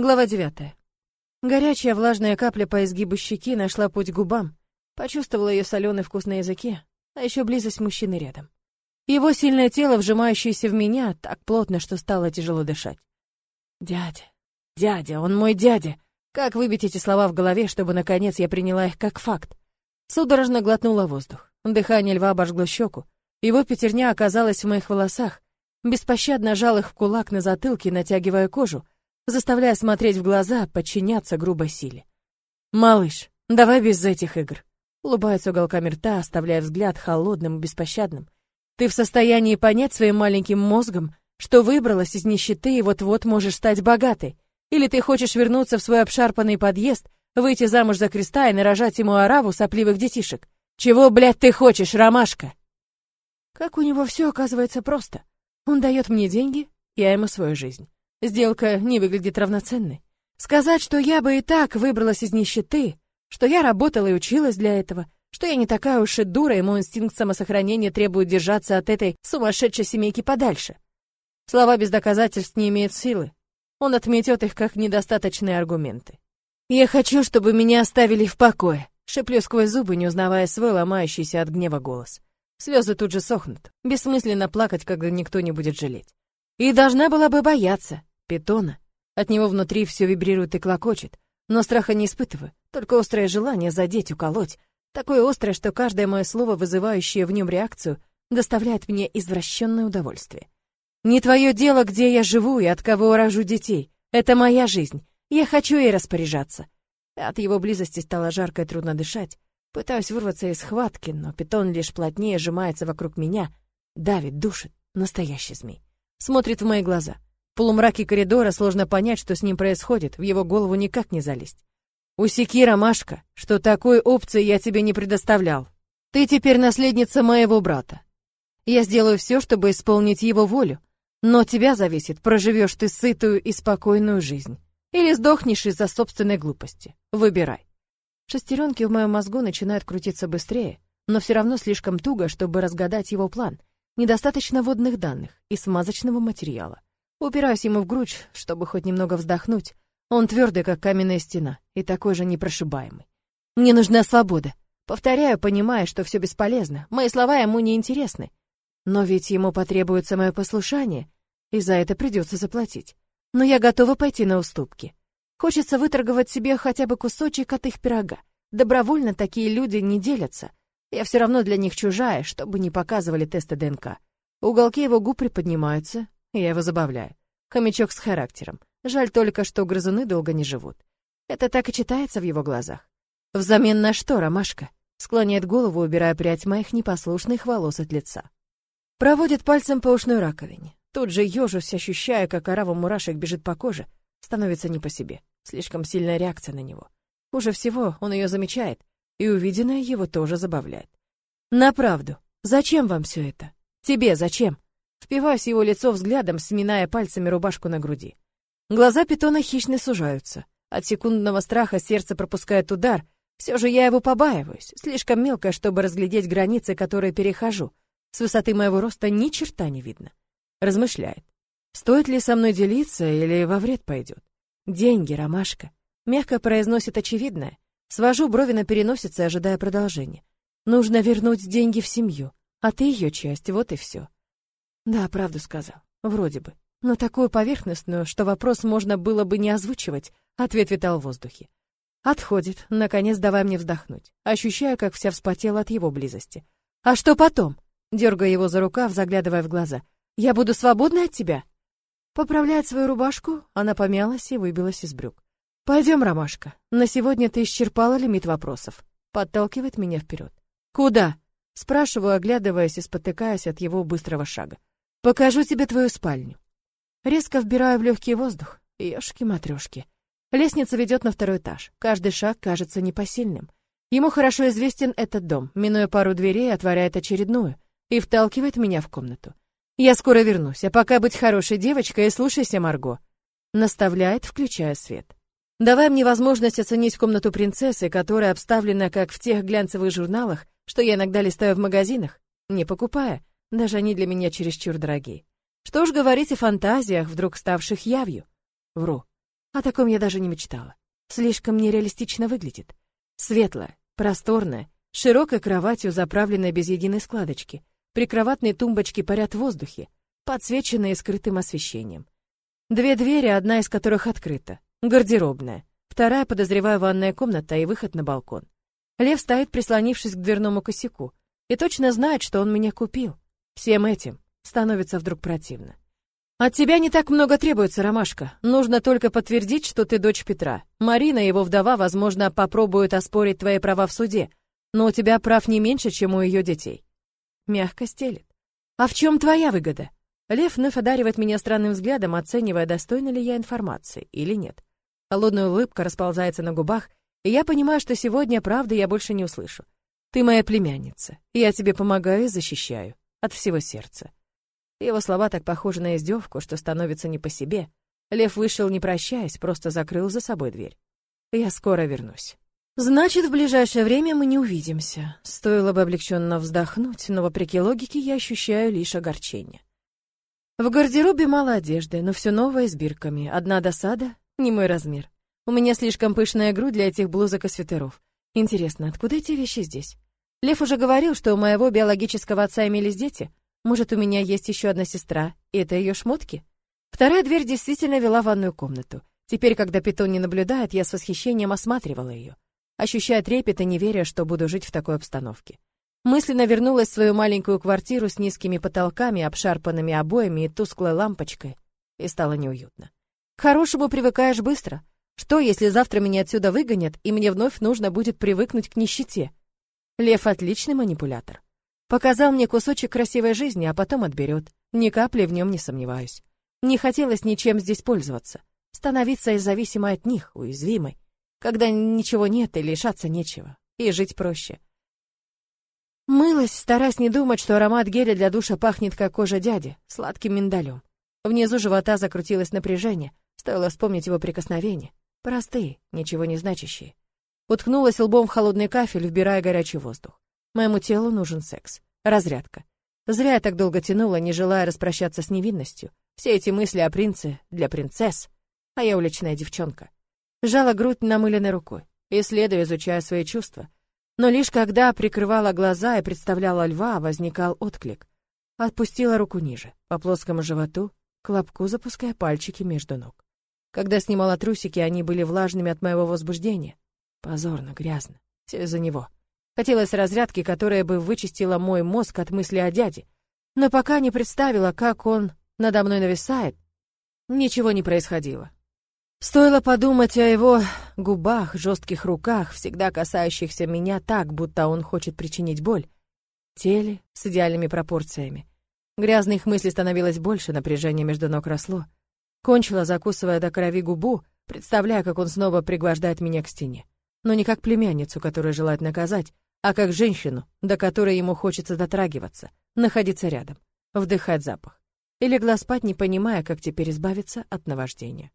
Глава девятая. Горячая влажная капля по изгибу щеки нашла путь к губам. Почувствовала ее соленый вкус на языке, а еще близость мужчины рядом. Его сильное тело, вжимающееся в меня, так плотно, что стало тяжело дышать. Дядя, дядя, он мой дядя. Как выбить эти слова в голове, чтобы, наконец, я приняла их как факт? Судорожно глотнула воздух. Дыхание льва обожгло щеку. Его пятерня оказалась в моих волосах. Беспощадно жал их в кулак на затылке, натягивая кожу, заставляя смотреть в глаза, подчиняться грубой силе. «Малыш, давай без этих игр», — улыбается уголками рта, оставляя взгляд холодным и беспощадным. «Ты в состоянии понять своим маленьким мозгом, что выбралась из нищеты и вот-вот можешь стать богатой? Или ты хочешь вернуться в свой обшарпанный подъезд, выйти замуж за креста и нарожать ему ораву сопливых детишек? Чего, блядь, ты хочешь, ромашка?» Как у него все оказывается просто. Он дает мне деньги, я ему свою жизнь. Сделка не выглядит равноценной. Сказать, что я бы и так выбралась из нищеты, что я работала и училась для этого, что я не такая уж и дура, и мой инстинкт самосохранения требует держаться от этой сумасшедшей семейки подальше. Слова без доказательств не имеют силы. Он отметет их как недостаточные аргументы. «Я хочу, чтобы меня оставили в покое», — шеплю сквозь зубы, не узнавая свой ломающийся от гнева голос. Слезы тут же сохнут. Бессмысленно плакать, когда никто не будет жалеть. И должна была бы бояться, питона. От него внутри все вибрирует и клокочет, но страха не испытываю, только острое желание задеть, уколоть. Такое острое, что каждое мое слово, вызывающее в нем реакцию, доставляет мне извращенное удовольствие. Не твое дело, где я живу и от кого рожу детей. Это моя жизнь. Я хочу ей распоряжаться. От его близости стало жарко и трудно дышать. Пытаюсь вырваться из схватки, но питон лишь плотнее сжимается вокруг меня, давит, душит, настоящий змей. Смотрит в мои глаза — полумраке коридора сложно понять, что с ним происходит, в его голову никак не залезть. «Усеки, Ромашка, что такой опции я тебе не предоставлял. Ты теперь наследница моего брата. Я сделаю все, чтобы исполнить его волю, но тебя зависит, проживешь ты сытую и спокойную жизнь. Или сдохнешь из-за собственной глупости. Выбирай». Шестеренки в моем мозгу начинают крутиться быстрее, но все равно слишком туго, чтобы разгадать его план. Недостаточно водных данных и смазочного материала. Упираюсь ему в грудь, чтобы хоть немного вздохнуть. Он твердый, как каменная стена, и такой же непрошибаемый. Мне нужна свобода. Повторяю, понимая, что все бесполезно. Мои слова ему не интересны. Но ведь ему потребуется мое послушание, и за это придется заплатить. Но я готова пойти на уступки. Хочется выторговать себе хотя бы кусочек от их пирога. Добровольно такие люди не делятся. Я все равно для них чужая, чтобы не показывали тесты ДНК. Уголки его губ приподнимаются, я его забавляю. Хомячок с характером. Жаль только, что грызуны долго не живут. Это так и читается в его глазах. Взамен на что, Ромашка? Склоняет голову, убирая прядь моих непослушных волос от лица. Проводит пальцем по ушной раковине. Тут же ежусь, ощущая, как орава мурашек бежит по коже. Становится не по себе. Слишком сильная реакция на него. Хуже всего, он ее замечает, и увиденное его тоже забавляет. На правду. Зачем вам все это? Тебе зачем? Впиваюсь его лицо взглядом, сминая пальцами рубашку на груди. Глаза питона хищно сужаются. От секундного страха сердце пропускает удар. Все же я его побаиваюсь, слишком мелко, чтобы разглядеть границы, которые перехожу. С высоты моего роста ни черта не видно. Размышляет. Стоит ли со мной делиться или во вред пойдет? Деньги, ромашка. Мягко произносит очевидное. Свожу брови на переносице, ожидая продолжения. Нужно вернуть деньги в семью, а ты ее часть, вот и все. Да, правду сказал. Вроде бы. Но такую поверхностную, что вопрос можно было бы не озвучивать, ответ витал в воздухе. Отходит, наконец давай мне вздохнуть. Ощущаю, как вся вспотела от его близости. А что потом? Дергая его за рукав, заглядывая в глаза. Я буду свободна от тебя? Поправляет свою рубашку, она помялась и выбилась из брюк. Пойдем, Ромашка. На сегодня ты исчерпала лимит вопросов. Подталкивает меня вперед. Куда? Спрашиваю, оглядываясь и спотыкаясь от его быстрого шага. Покажу тебе твою спальню. Резко вбираю в легкий воздух. Ёшки-матрёшки. Лестница ведет на второй этаж. Каждый шаг кажется непосильным. Ему хорошо известен этот дом. Минуя пару дверей, отворяет очередную и вталкивает меня в комнату. Я скоро вернусь, а пока будь хорошей девочкой и слушайся, Марго. Наставляет, включая свет. Давай мне возможность оценить комнату принцессы, которая обставлена как в тех глянцевых журналах, что я иногда листаю в магазинах, не покупая. Даже они для меня чересчур дорогие. Что ж говорить о фантазиях, вдруг ставших явью? Вру. О таком я даже не мечтала. Слишком нереалистично выглядит. Светлая, просторная, широкой кроватью, заправленная без единой складочки. Прикроватные тумбочки парят в воздухе, подсвеченные скрытым освещением. Две двери, одна из которых открыта. Гардеробная. Вторая, подозреваю, ванная комната и выход на балкон. Лев стоит, прислонившись к дверному косяку, и точно знает, что он меня купил. Всем этим становится вдруг противно. От тебя не так много требуется, Ромашка. Нужно только подтвердить, что ты дочь Петра. Марина, его вдова, возможно, попробует оспорить твои права в суде, но у тебя прав не меньше, чем у ее детей. Мягко стелет. А в чем твоя выгода? Лев вновь одаривает меня странным взглядом, оценивая, достойна ли я информации или нет. Холодная улыбка расползается на губах, и я понимаю, что сегодня правды я больше не услышу. Ты моя племянница, и я тебе помогаю и защищаю. От всего сердца. Его слова так похожи на издевку, что становится не по себе. Лев вышел, не прощаясь, просто закрыл за собой дверь. Я скоро вернусь. Значит, в ближайшее время мы не увидимся. Стоило бы облегченно вздохнуть, но вопреки логике я ощущаю лишь огорчение. В гардеробе мало одежды, но все новое с бирками. Одна досада — не мой размер. У меня слишком пышная грудь для этих блузок и свитеров. Интересно, откуда эти вещи здесь? Лев уже говорил, что у моего биологического отца имелись дети. Может, у меня есть еще одна сестра, и это ее шмотки? Вторая дверь действительно вела в ванную комнату. Теперь, когда питон не наблюдает, я с восхищением осматривала ее, ощущая трепет и не веря, что буду жить в такой обстановке. Мысленно вернулась в свою маленькую квартиру с низкими потолками, обшарпанными обоями и тусклой лампочкой, и стало неуютно. К хорошему привыкаешь быстро. Что, если завтра меня отсюда выгонят, и мне вновь нужно будет привыкнуть к нищете? Лев отличный манипулятор. Показал мне кусочек красивой жизни, а потом отберет. Ни капли в нем не сомневаюсь. Не хотелось ничем здесь пользоваться. Становиться зависимой от них, уязвимой. Когда ничего нет и лишаться нечего. И жить проще. Мылась, стараясь не думать, что аромат геля для душа пахнет, как кожа дяди, сладким миндалем. Внизу живота закрутилось напряжение, стоило вспомнить его прикосновения. Простые, ничего не значащие. Уткнулась лбом в холодный кафель, вбирая горячий воздух. Моему телу нужен секс. Разрядка. Зря я так долго тянула, не желая распрощаться с невинностью. Все эти мысли о принце для принцесс, а я уличная девчонка. Жала грудь намыленной рукой, исследуя, изучая свои чувства. Но лишь когда прикрывала глаза и представляла льва, возникал отклик. Отпустила руку ниже, по плоскому животу, к лобку запуская пальчики между ног. Когда снимала трусики, они были влажными от моего возбуждения. Позорно, грязно. Все из-за него. Хотелось разрядки, которая бы вычистила мой мозг от мысли о дяде. Но пока не представила, как он надо мной нависает, ничего не происходило. Стоило подумать о его губах, жестких руках, всегда касающихся меня так, будто он хочет причинить боль, теле с идеальными пропорциями. Грязных мыслей становилось больше, напряжение между ног росло. Кончила, закусывая до крови губу, представляя, как он снова пригвождает меня к стене. Но не как племянницу, которую желает наказать, а как женщину, до которой ему хочется дотрагиваться, находиться рядом, вдыхать запах. И легла спать, не понимая, как теперь избавиться от наваждения.